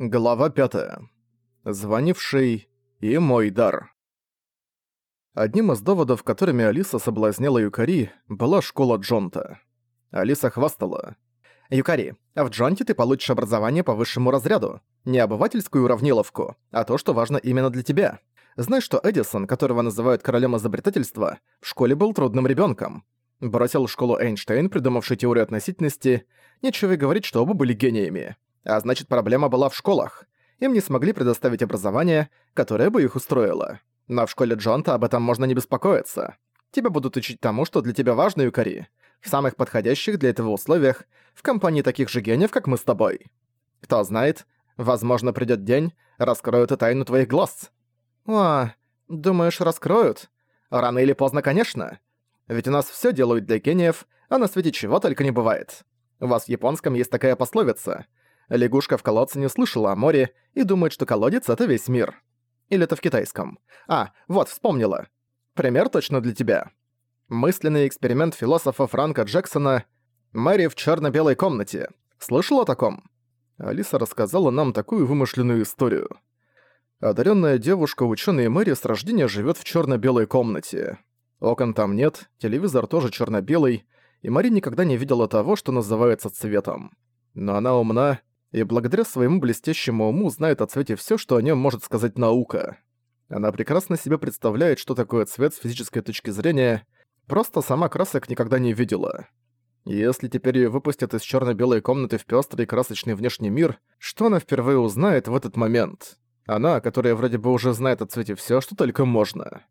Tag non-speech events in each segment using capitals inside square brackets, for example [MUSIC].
Глава 5. Звонивший и мой дар. Одним из доводов, которыми Алиса соблазняла Юкари, была школа Джонта. Алиса хвастала. «Юкари, в Джонте ты получишь образование по высшему разряду. Не обывательскую уравниловку, а то, что важно именно для тебя. Знаешь, что Эдисон, которого называют королем изобретательства, в школе был трудным ребенком. Бросил школу Эйнштейн, придумавший теорию относительности. Нечего и говорить, что оба были гениями. А значит, проблема была в школах. Им не смогли предоставить образование, которое бы их устроило. Но в школе Джонта об этом можно не беспокоиться. Тебя будут учить тому, что для тебя важно, Юкари. В самых подходящих для этого условиях, в компании таких же гениев, как мы с тобой. Кто знает, возможно, придёт день, раскроют и тайну твоих глаз. О, думаешь, раскроют? Рано или поздно, конечно. Ведь у нас всё делают для гениев, а на свете чего только не бывает. У вас в японском есть такая пословица — Лягушка в колодце не слышала о море и думает, что колодец — это весь мир. Или это в китайском. А, вот, вспомнила. Пример точно для тебя. Мысленный эксперимент философа Франка Джексона «Мэри в черно белой комнате». Слышал о таком? Алиса рассказала нам такую вымышленную историю. Одаренная девушка, ученый Мэри, с рождения живет в черно белой комнате. Окон там нет, телевизор тоже черно белый и Мэри никогда не видела того, что называется цветом. Но она умна и благодаря своему блестящему уму знает о цвете все, что о нем может сказать наука. Она прекрасно себе представляет, что такое цвет с физической точки зрения, просто сама красок никогда не видела. Если теперь ее выпустят из черно белой комнаты в пестрый красочный внешний мир, что она впервые узнает в этот момент? Она, которая вроде бы уже знает о цвете все, что только можно.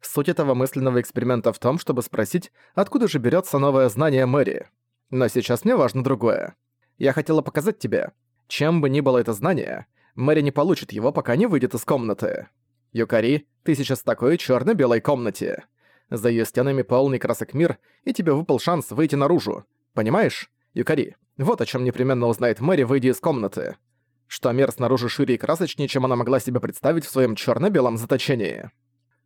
Суть этого мысленного эксперимента в том, чтобы спросить, откуда же берется новое знание Мэри. Но сейчас мне важно другое. Я хотела показать тебе, чем бы ни было это знание, Мэри не получит его, пока не выйдет из комнаты. Юкари, ты сейчас в такой черно белой комнате. За её стенами полный красок мир, и тебе выпал шанс выйти наружу. Понимаешь? Юкари, вот о чем непременно узнает Мэри, выйдя из комнаты. Что мир снаружи шире и красочнее, чем она могла себе представить в своем черно белом заточении.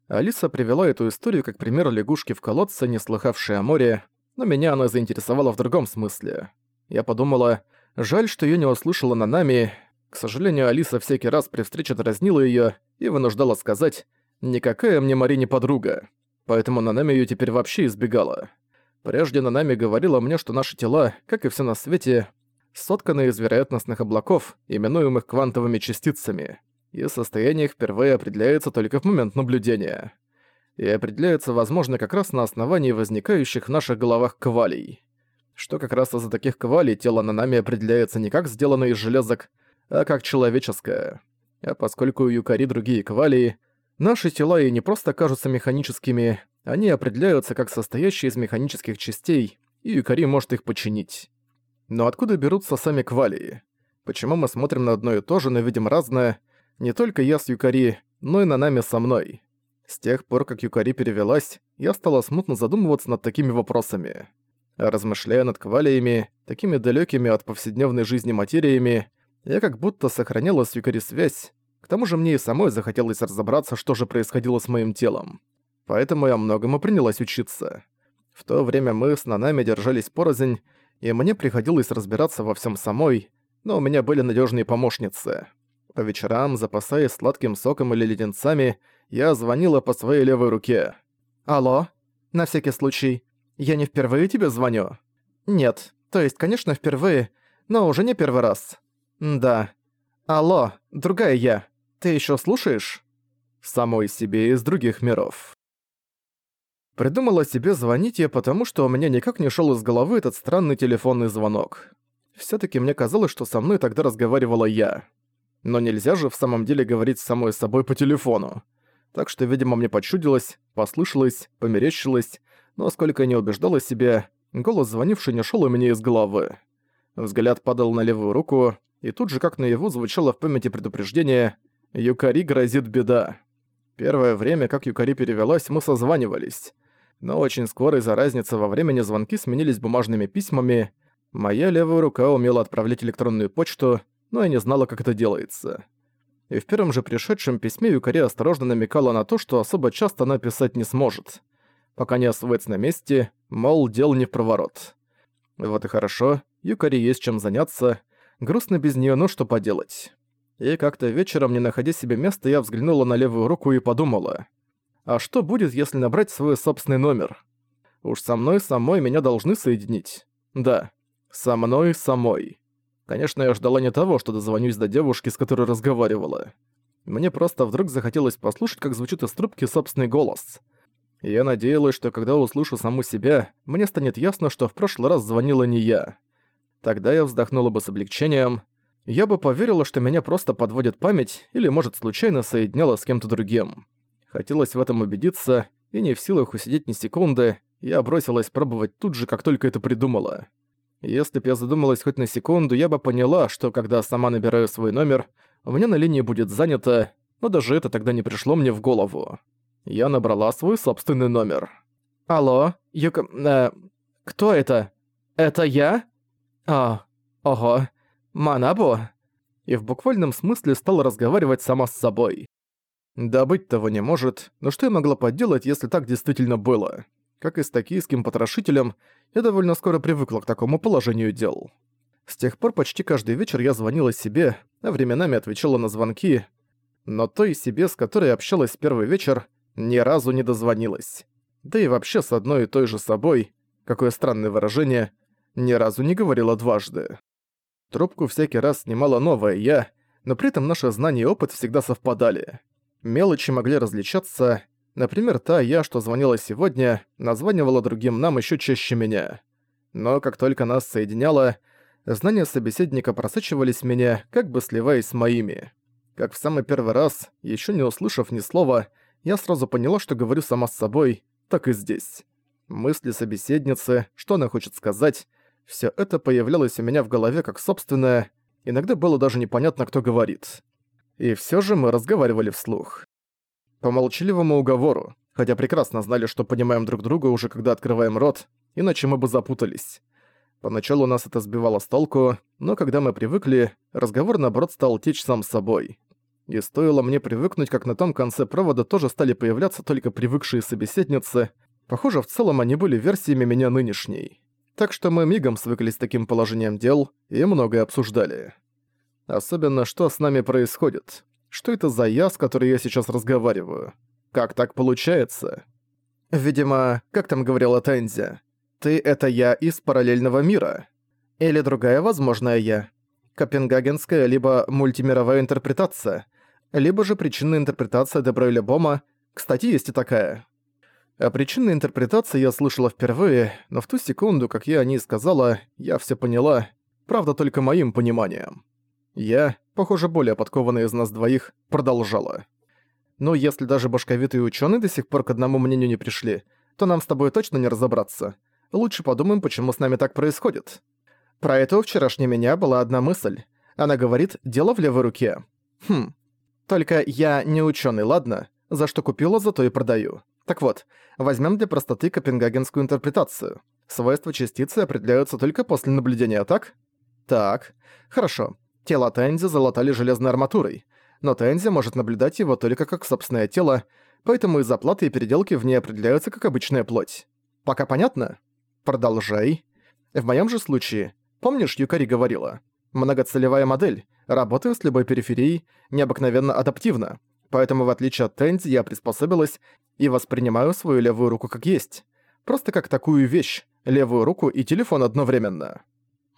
Алиса привела эту историю как пример лягушки в колодце, не слыхавшей о море, но меня она заинтересовала в другом смысле. Я подумала, Жаль, что её не услышала Нанами. К сожалению, Алиса всякий раз при встрече дразнила её и вынуждала сказать «Никакая мне Мари не подруга». Поэтому Нанами её теперь вообще избегала. Прежде Нанами говорила мне, что наши тела, как и все на свете, сотканы из вероятностных облаков, именуемых квантовыми частицами, и состояние их впервые определяется только в момент наблюдения. И определяется, возможно, как раз на основании возникающих в наших головах квалий что как раз из-за таких квалий тело Нанами определяется не как сделанное из железок, а как человеческое. А поскольку у Юкари другие квалии, наши тела и не просто кажутся механическими, они определяются как состоящие из механических частей, и Юкари может их починить. Но откуда берутся сами квалии? Почему мы смотрим на одно и то же, но видим разное? Не только я с Юкари, но и Нанами со мной. С тех пор, как Юкари перевелась, я стала смутно задумываться над такими вопросами. Размышляя над квалиями, такими далекими от повседневной жизни материями, я как будто сохраняла с Юкари связь, к тому же мне и самой захотелось разобраться, что же происходило с моим телом. Поэтому я многому принялась учиться. В то время мы с Нанами держались порознь, и мне приходилось разбираться во всем самой, но у меня были надежные помощницы. По вечерам, запасаясь сладким соком или леденцами, я звонила по своей левой руке. «Алло? На всякий случай, я не впервые тебе звоню? Нет, то есть, конечно, впервые, но уже не первый раз. Да. Алло, другая я. Ты еще слушаешь? Самой себе из других миров. Придумала себе звонить я потому, что у меня никак не шел из головы этот странный телефонный звонок. все таки мне казалось, что со мной тогда разговаривала я. Но нельзя же в самом деле говорить с самой собой по телефону. Так что, видимо, мне почудилось, послышалось, померещилось, но сколько не убеждала себя, голос звонивший не шел у меня из головы. Взгляд падал на левую руку, и тут же как наяву звучало в памяти предупреждение «Юкари грозит беда». Первое время, как Юкари перевелась, мы созванивались. Но очень скоро из-за разницы во времени звонки сменились бумажными письмами. Моя левая рука умела отправлять электронную почту, но я не знала, как это делается. И в первом же пришедшем письме Юкари осторожно намекала на то, что особо часто она писать не сможет пока не освоится на месте, мол, дел не в проворот. Вот и хорошо, Юкари есть чем заняться, грустно без неё, но что поделать. И как-то вечером, не находя себе места, я взглянула на левую руку и подумала. А что будет, если набрать свой собственный номер? Уж со мной самой меня должны соединить. Да, со мной самой. Конечно, я ждала не того, что дозвонюсь до девушки, с которой разговаривала. Мне просто вдруг захотелось послушать, как звучит из трубки собственный голос. Я надеялась, что когда услышу саму себя, мне станет ясно, что в прошлый раз звонила не я. Тогда я вздохнула бы с облегчением. Я бы поверила, что меня просто подводит память или, может, случайно соединяла с кем-то другим. Хотелось в этом убедиться, и не в силах усидеть ни секунды, я бросилась пробовать тут же, как только это придумала. Если б я задумалась хоть на секунду, я бы поняла, что когда сама набираю свой номер, у меня на линии будет занято, но даже это тогда не пришло мне в голову. Я набрала свой собственный номер. «Алло, Юка... Э, кто это? Это я? А, ого, Манабо?» И в буквальном смысле стала разговаривать сама с собой. Да быть того не может, но что я могла поделать, если так действительно было? Как и с токийским потрошителем, я довольно скоро привыкла к такому положению дел. С тех пор почти каждый вечер я звонила себе, а временами отвечала на звонки, но той себе, с которой общалась первый вечер, ни разу не дозвонилась. Да и вообще с одной и той же собой, какое странное выражение, ни разу не говорила дважды. Трубку всякий раз снимала новая я, но при этом наши знания и опыт всегда совпадали. Мелочи могли различаться, например, та я, что звонила сегодня, названивала другим нам еще чаще меня. Но как только нас соединяло, знания собеседника просачивались в меня, как бы сливаясь с моими. Как в самый первый раз, еще не услышав ни слова, я сразу поняла, что говорю сама с собой, так и здесь. Мысли собеседницы, что она хочет сказать, все это появлялось у меня в голове как собственное, иногда было даже непонятно, кто говорит. И все же мы разговаривали вслух. По молчаливому уговору, хотя прекрасно знали, что понимаем друг друга уже когда открываем рот, иначе мы бы запутались. Поначалу нас это сбивало с толку, но когда мы привыкли, разговор наоборот стал течь сам собой. И стоило мне привыкнуть, как на том конце провода тоже стали появляться только привыкшие собеседницы. Похоже, в целом они были версиями меня нынешней. Так что мы мигом свыклись с таким положением дел и многое обсуждали. Особенно, что с нами происходит. Что это за я, с которой я сейчас разговариваю? Как так получается? Видимо, как там говорила Тензи, ты — это я из параллельного мира. Или другая возможная я. Копенгагенская либо мультимировая интерпретация, либо же причинная интерпретация Дебройля Бома, кстати, есть и такая. О причинной интерпретации я слышала впервые, но в ту секунду, как я о ней сказала, я все поняла, правда только моим пониманием. Я, похоже, более подкованная из нас двоих, продолжала. Но если даже башковитые ученые до сих пор к одному мнению не пришли, то нам с тобой точно не разобраться лучше подумаем, почему с нами так происходит. Про это у вчерашней меня была одна мысль. Она говорит, дело в левой руке. Хм. Только я не ученый, ладно? За что купила, зато и продаю. Так вот, возьмем для простоты копенгагенскую интерпретацию. Свойства частицы определяются только после наблюдения, так? Так. Хорошо. Тело Тензи залатали железной арматурой. Но Тензи может наблюдать его только как собственное тело, поэтому из оплаты и переделки в ней определяются как обычная плоть. Пока понятно? Продолжай. В моем же случае, помнишь, Юкари говорила, многоцелевая модель, работаю с любой периферией, необыкновенно адаптивно, поэтому в отличие от Тенди я приспособилась и воспринимаю свою левую руку как есть. Просто как такую вещь, левую руку и телефон одновременно.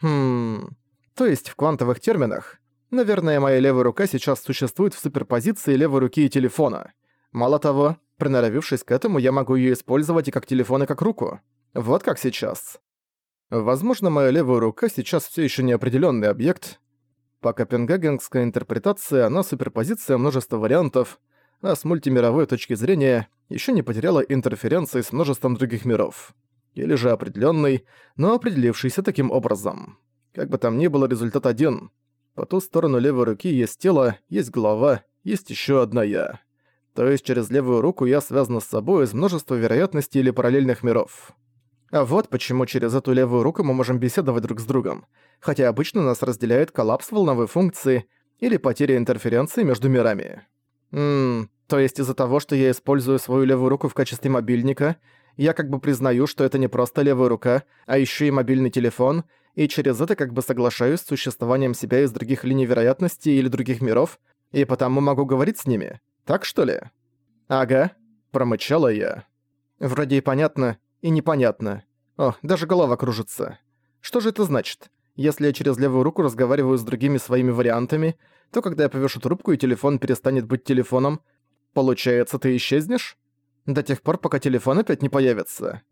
Хм... То есть в квантовых терминах, наверное, моя левая рука сейчас существует в суперпозиции левой руки и телефона. Мало того, приноровившись к этому, я могу ее использовать и как телефон, и как руку. Вот как сейчас. Возможно, моя левая рука сейчас все еще неопределенный объект. По копенгагенской интерпретации она суперпозиция множества вариантов, а с мультимировой точки зрения еще не потеряла интерференции с множеством других миров. Или же определенный, но определившийся таким образом. Как бы там ни было, результат один. По ту сторону левой руки есть тело, есть голова, есть еще одна я. То есть через левую руку я связана с собой из множества вероятностей или параллельных миров. А вот почему через эту левую руку мы можем беседовать друг с другом, хотя обычно нас разделяет коллапс волновой функции или потеря интерференции между мирами. Ммм, то есть из-за того, что я использую свою левую руку в качестве мобильника, я как бы признаю, что это не просто левая рука, а еще и мобильный телефон, и через это как бы соглашаюсь с существованием себя из других линий вероятности или других миров, и потому могу говорить с ними. Так что ли? Ага, промычала я. Вроде и понятно, и непонятно. О, даже голова кружится. Что же это значит? Если я через левую руку разговариваю с другими своими вариантами, то когда я повешу трубку и телефон перестанет быть телефоном, получается, ты исчезнешь? До тех пор, пока телефон опять не появится.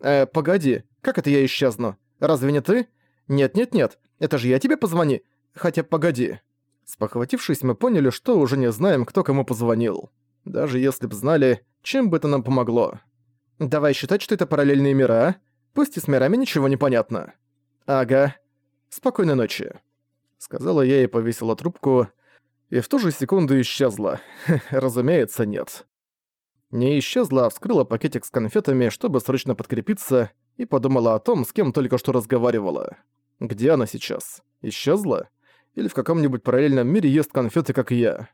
Э, погоди, как это я исчезну? Разве не ты? Нет-нет-нет, это же я тебе позвони. Хотя погоди. Спохватившись, мы поняли, что уже не знаем, кто кому позвонил. Даже если б знали, чем бы это нам помогло. Давай считать, что это параллельные мира, а? Пусть и с мирами ничего не понятно. Ага. Спокойной ночи. Сказала я и повесила трубку, и в ту же секунду исчезла. [LAUGHS] Разумеется, нет. Не исчезла, а вскрыла пакетик с конфетами, чтобы срочно подкрепиться, и подумала о том, с кем только что разговаривала. Где она сейчас? Исчезла? Или в каком-нибудь параллельном мире ест конфеты, как я?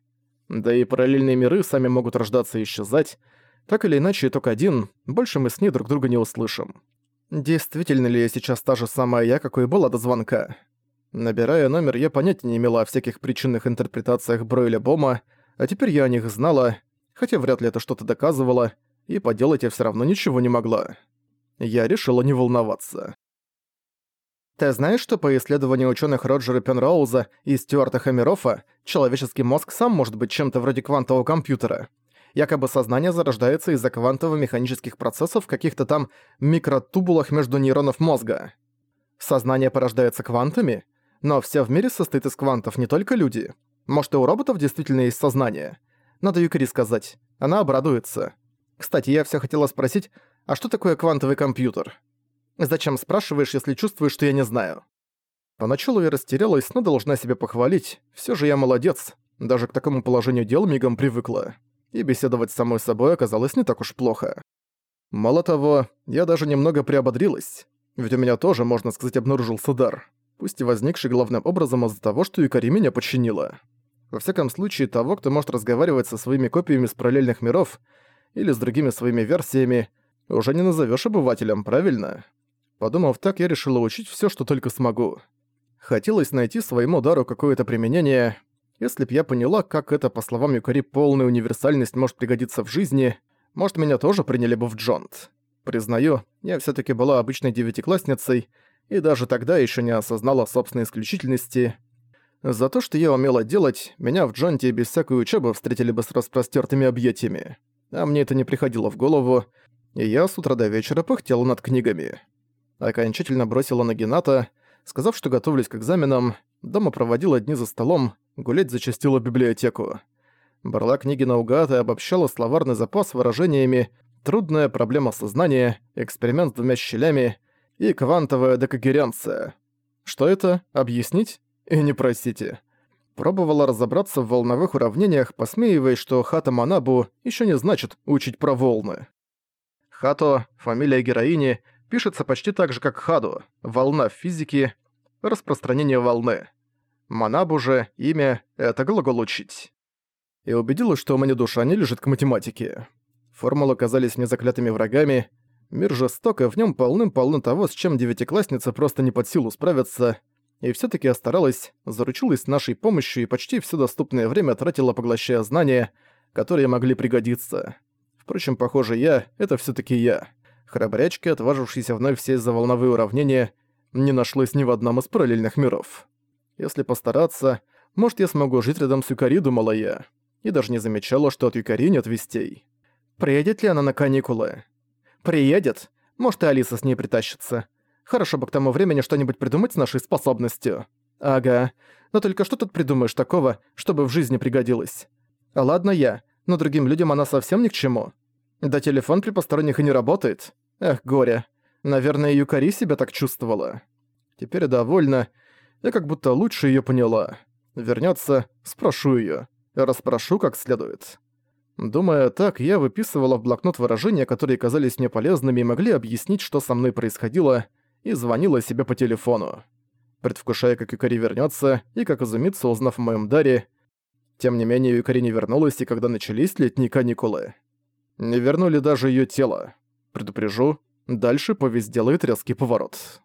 Да и параллельные миры сами могут рождаться и исчезать. Так или иначе, итог один, больше мы с ней друг друга не услышим. Действительно ли я сейчас та же самая я, какой была до звонка? Набирая номер, я понятия не имела о всяких причинных интерпретациях Бройля Бома, а теперь я о них знала, хотя вряд ли это что-то доказывало, и поделать я все равно ничего не могла. Я решила не волноваться. Ты знаешь, что по исследованию ученых Роджера Пенроуза и Стюарта Хамерофа человеческий мозг сам может быть чем-то вроде квантового компьютера? Якобы сознание зарождается из-за квантово-механических процессов в каких-то там микротубулах между нейронов мозга. Сознание порождается квантами? Но все в мире состоит из квантов, не только люди. Может, и у роботов действительно есть сознание? Надо Юкари сказать. Она обрадуется. Кстати, я все хотела спросить, а что такое квантовый компьютер? Зачем спрашиваешь, если чувствуешь, что я не знаю? Поначалу я растерялась, но должна себя похвалить. Все же я молодец. Даже к такому положению дел мигом привыкла. И беседовать с самой собой оказалось не так уж плохо. Мало того, я даже немного приободрилась. Ведь у меня тоже, можно сказать, обнаружился дар. Пусть и возникший главным образом из-за того, что Юкари меня подчинила. Во всяком случае, того, кто может разговаривать со своими копиями с параллельных миров или с другими своими версиями, уже не назовешь обывателем, правильно? Подумав так, я решила учить все, что только смогу. Хотелось найти своему дару какое-то применение. Если б я поняла, как это, по словам Юкари, полная универсальность может пригодиться в жизни, может, меня тоже приняли бы в Джонт. Признаю, я все таки была обычной девятиклассницей, и даже тогда еще не осознала собственной исключительности — за то, что я умела делать, меня в Джонте без всякой учебы встретили бы с распростертыми объятиями. А мне это не приходило в голову, и я с утра до вечера пыхтела над книгами. Окончательно бросила на Гената, сказав, что готовлюсь к экзаменам, дома проводила дни за столом, гулять зачастила библиотеку. Брала книги наугад и обобщала словарный запас выражениями «трудная проблема сознания», «эксперимент с двумя щелями» и «квантовая декогеренция». Что это? Объяснить? И не простите. Пробовала разобраться в волновых уравнениях, посмеиваясь, что Хата Манабу еще не значит учить про волны. Хато, фамилия героини, пишется почти так же, как Хадо, волна в физике, распространение волны. Манабу же, имя — это глагол «учить». И убедилась, что у меня душа не лежит к математике. Формулы казались мне заклятыми врагами, мир жесток, и в нем полным-полно того, с чем девятиклассница просто не под силу справиться — и все таки я старалась, заручилась нашей помощью и почти все доступное время тратила, поглощая знания, которые могли пригодиться. Впрочем, похоже, я — это все таки я. Храбрячки, отважившиеся вновь сесть за волновые уравнения, не нашлось ни в одном из параллельных миров. Если постараться, может, я смогу жить рядом с Юкари, думала я. И даже не замечала, что от Юкари нет вестей. Приедет ли она на каникулы? Приедет. Может, и Алиса с ней притащится. Хорошо бы к тому времени что-нибудь придумать с нашей способностью. Ага. Но только что тут придумаешь такого, чтобы в жизни пригодилось? Ладно я, но другим людям она совсем ни к чему. Да телефон при посторонних и не работает. Эх, горе. Наверное, Юкари себя так чувствовала. Теперь довольна. Я как будто лучше её поняла. Вернётся, спрошу её. Расспрошу как следует. Думая так, я выписывала в блокнот выражения, которые казались мне полезными и могли объяснить, что со мной происходило, и звонила себе по телефону. Предвкушая, как Юкари вернется и как изумится, узнав о моем даре. Тем не менее, Юкари не вернулась, и когда начались летние каникулы. Не вернули даже ее тело. Предупрежу, дальше повесть делает резкий поворот.